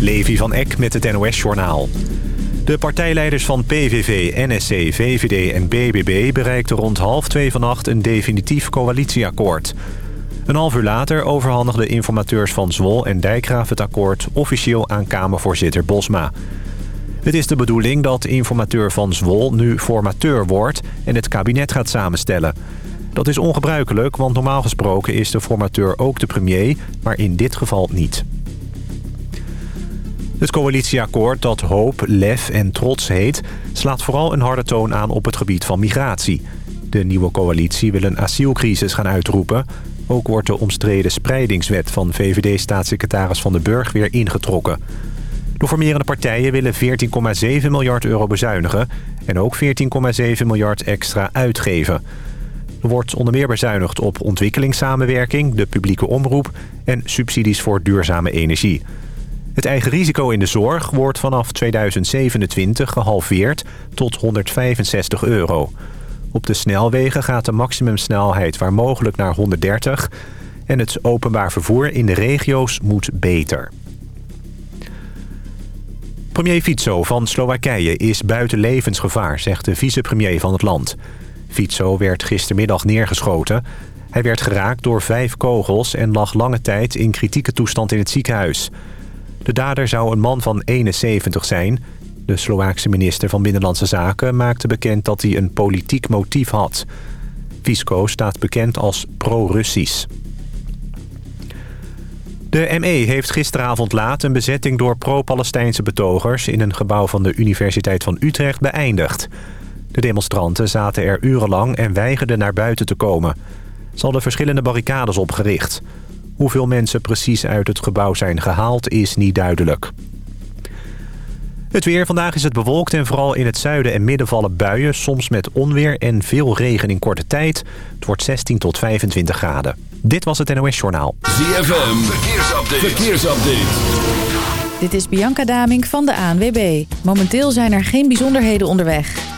Levi van Eck met het NOS-journaal. De partijleiders van PVV, NSC, VVD en BBB bereikten rond half twee vannacht een definitief coalitieakkoord. Een half uur later overhandigden informateurs van Zwol en Dijkgraaf het akkoord officieel aan Kamervoorzitter Bosma. Het is de bedoeling dat informateur van Zwol nu formateur wordt en het kabinet gaat samenstellen. Dat is ongebruikelijk, want normaal gesproken is de formateur ook de premier, maar in dit geval niet. Het coalitieakkoord dat Hoop, Lef en Trots heet... slaat vooral een harde toon aan op het gebied van migratie. De nieuwe coalitie wil een asielcrisis gaan uitroepen. Ook wordt de omstreden spreidingswet van VVD-staatssecretaris Van den Burg weer ingetrokken. De formerende partijen willen 14,7 miljard euro bezuinigen... en ook 14,7 miljard extra uitgeven. Er wordt onder meer bezuinigd op ontwikkelingssamenwerking, de publieke omroep... en subsidies voor duurzame energie... Het eigen risico in de zorg wordt vanaf 2027 gehalveerd tot 165 euro. Op de snelwegen gaat de maximumsnelheid waar mogelijk naar 130... en het openbaar vervoer in de regio's moet beter. Premier Fico van Slowakije is buiten levensgevaar, zegt de vicepremier van het land. Fico werd gistermiddag neergeschoten. Hij werd geraakt door vijf kogels en lag lange tijd in kritieke toestand in het ziekenhuis... De dader zou een man van 71 zijn. De Slovaakse minister van Binnenlandse Zaken maakte bekend dat hij een politiek motief had. Fisco staat bekend als pro-Russisch. De ME heeft gisteravond laat een bezetting door pro-Palestijnse betogers... in een gebouw van de Universiteit van Utrecht beëindigd. De demonstranten zaten er urenlang en weigerden naar buiten te komen. Ze hadden verschillende barricades opgericht... Hoeveel mensen precies uit het gebouw zijn gehaald is niet duidelijk. Het weer. Vandaag is het bewolkt en vooral in het zuiden en midden vallen buien. Soms met onweer en veel regen in korte tijd. Het wordt 16 tot 25 graden. Dit was het NOS Journaal. ZFM. Verkeersupdate. Verkeersupdate. Dit is Bianca Daming van de ANWB. Momenteel zijn er geen bijzonderheden onderweg.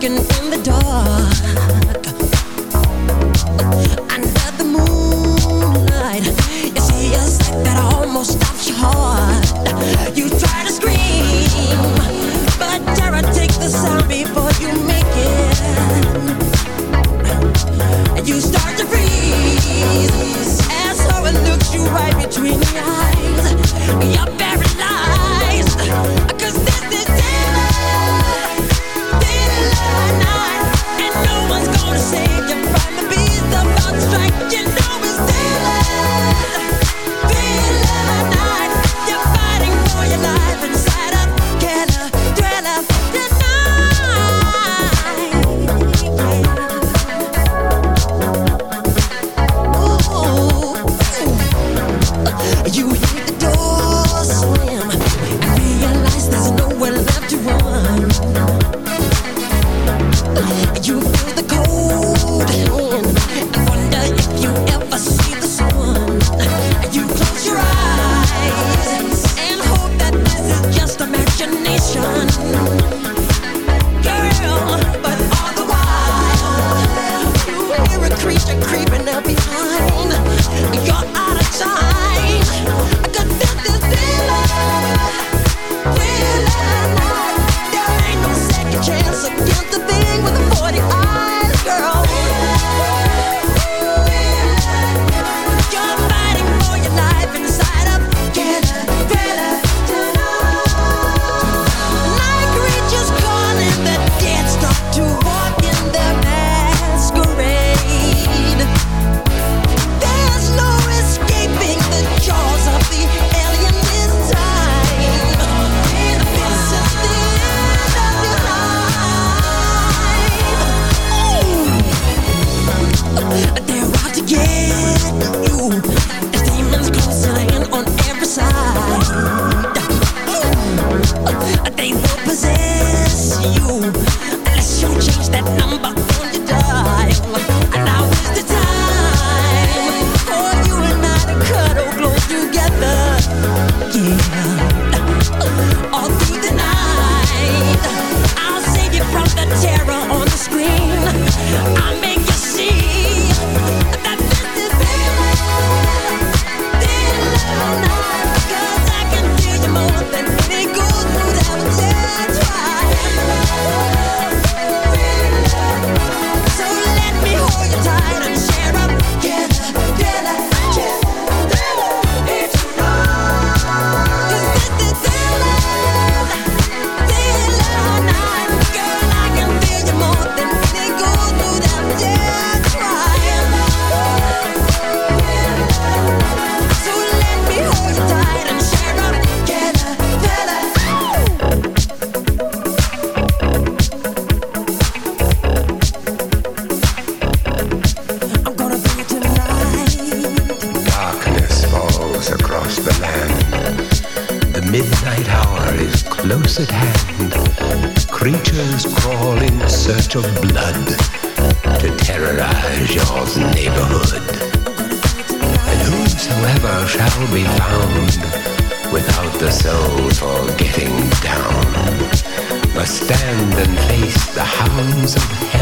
Lurking in the dark. The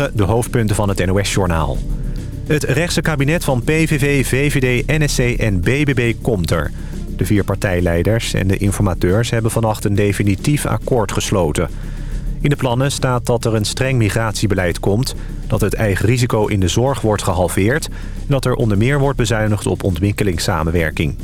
De hoofdpunten van het NOS-journaal. Het rechtse kabinet van PVV, VVD, NSC en BBB komt er. De vier partijleiders en de informateurs hebben vannacht een definitief akkoord gesloten. In de plannen staat dat er een streng migratiebeleid komt... dat het eigen risico in de zorg wordt gehalveerd... en dat er onder meer wordt bezuinigd op ontwikkelingssamenwerking.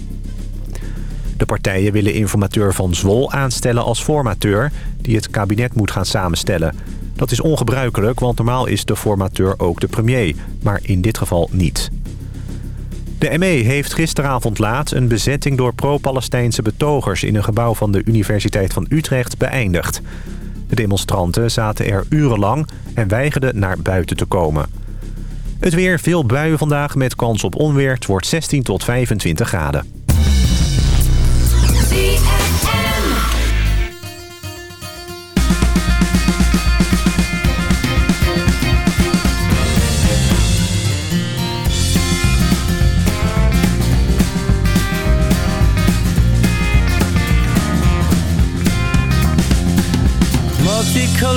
De partijen willen informateur Van Zwol aanstellen als formateur... die het kabinet moet gaan samenstellen. Dat is ongebruikelijk, want normaal is de formateur ook de premier. Maar in dit geval niet. De ME heeft gisteravond laat een bezetting door pro-Palestijnse betogers... in een gebouw van de Universiteit van Utrecht beëindigd. De demonstranten zaten er urenlang en weigerden naar buiten te komen. Het weer, veel buien vandaag met kans op onweer. Het wordt 16 tot 25 graden.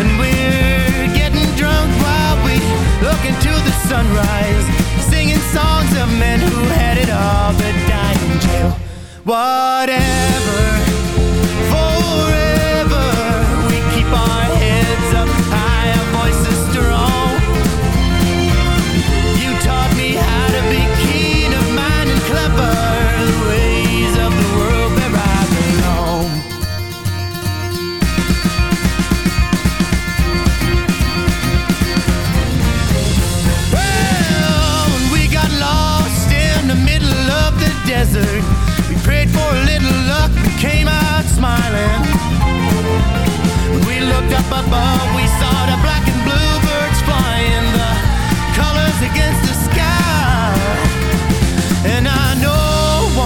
And we're getting drunk while we look into the sunrise, singing songs of men who had it all but died in jail. Whatever, smiling. When we looked up above We saw the black and blue birds flying The colors against the sky. And I know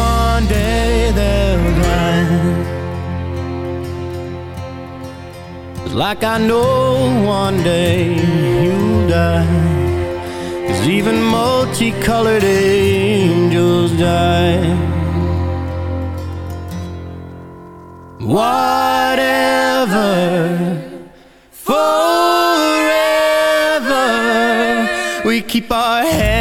one day they'll grind. Like I know one day you'll die. Cause even multicolored angels keep our heads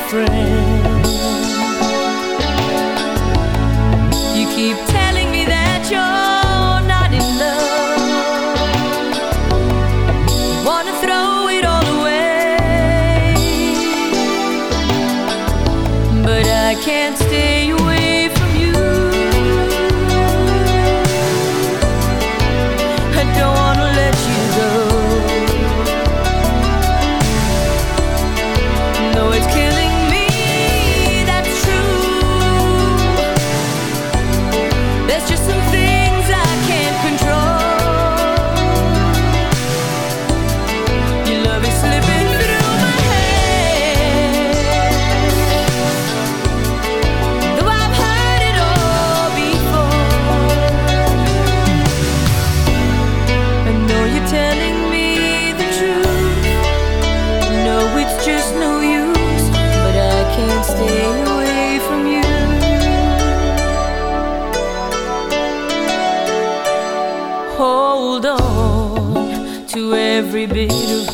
friend.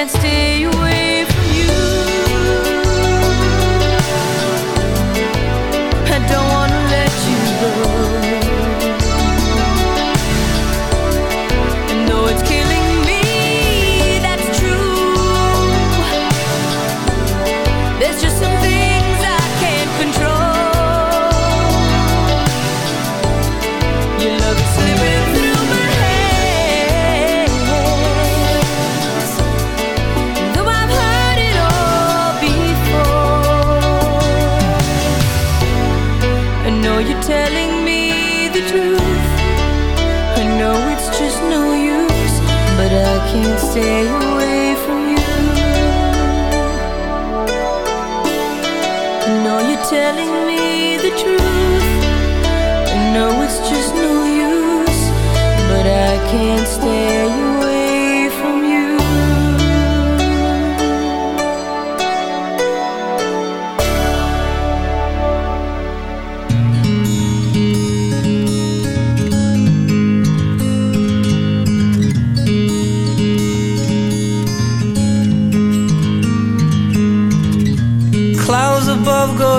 can't stay away. stay away from you. You're telling me the truth. I know it's just no use, but I can't stay.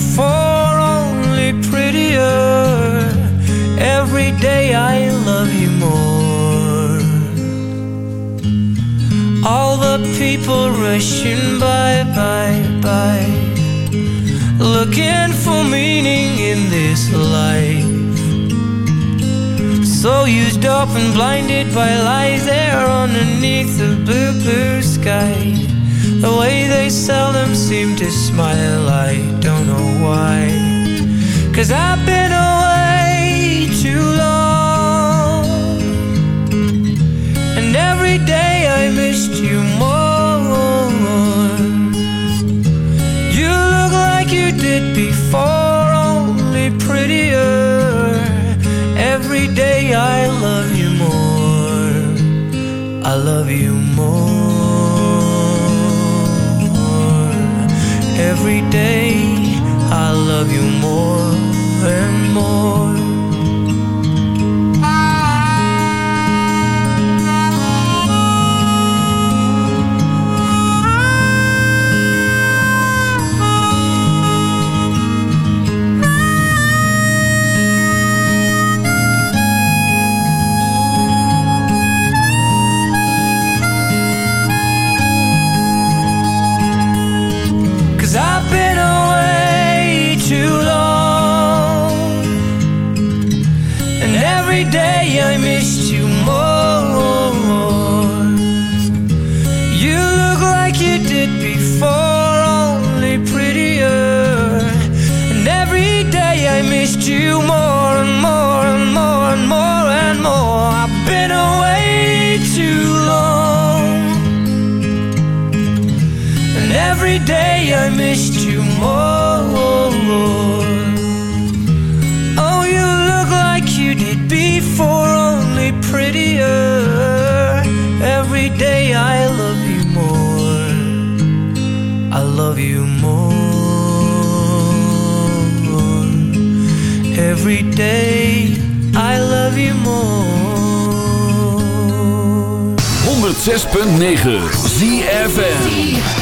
Before, only prettier. Every day I love you more. All the people rushing by, by, by. Looking for meaning in this life. So used up and blinded by lies there underneath the blue, blue sky. The way they seldom seem to smile, I why. Cause I've been away too long. And every day I missed you more. You look like you did before, only prettier. Every day I love you more. I love you more. Every day love you more and more. Missed you more and more and more and more and more. I've been away too long. And every day I missed you more. Every day I love you more. 106.9 ZFN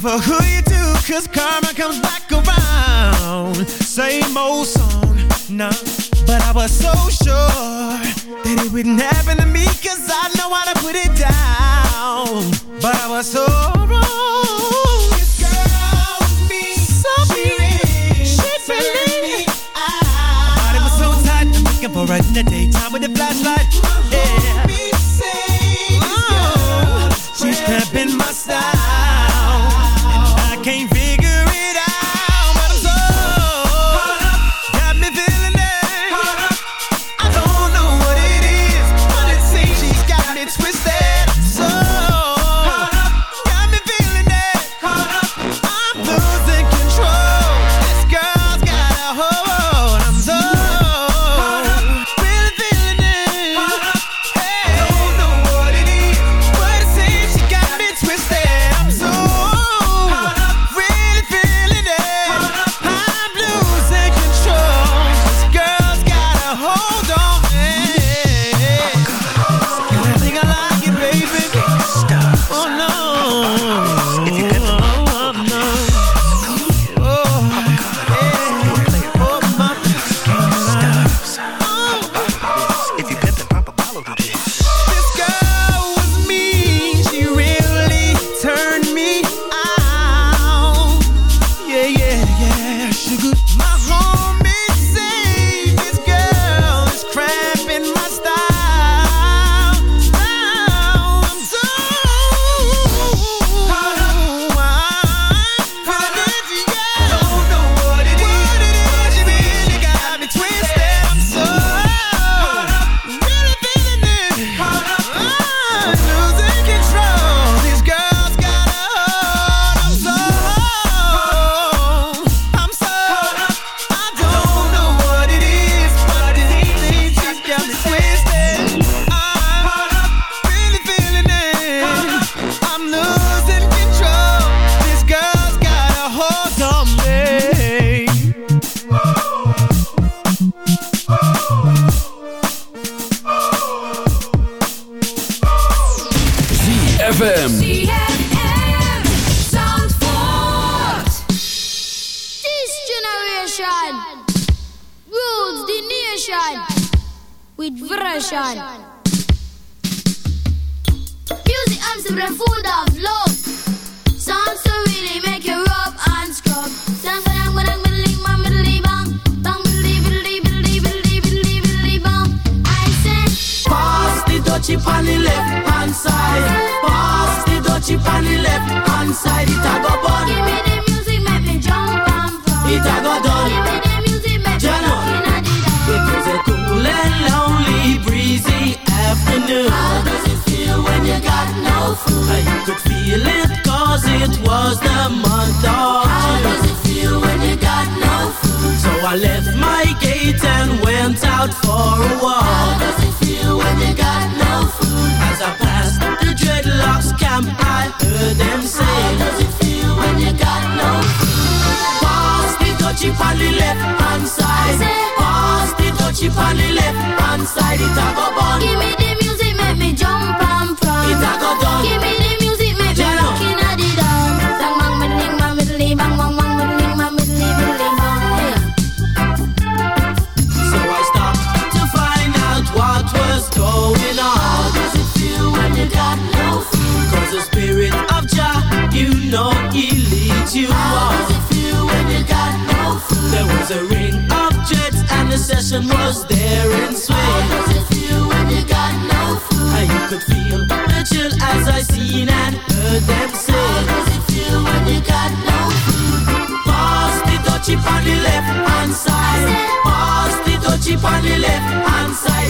for who you do, cause karma comes back around. Same old song, nah. But I was so sure that it wouldn't happen to me, cause I know how to put it down. But I was so wrong. This girl was so mean. She believed it. My body was so tight. I'm looking For right in the daytime with a flashlight was there in. How does it feel when you got no food? Could feel the chill as I seen and heard them say. How does it feel when you got no food? Pass the dutchie on the left hand side. Pass the dutchie on the left hand side.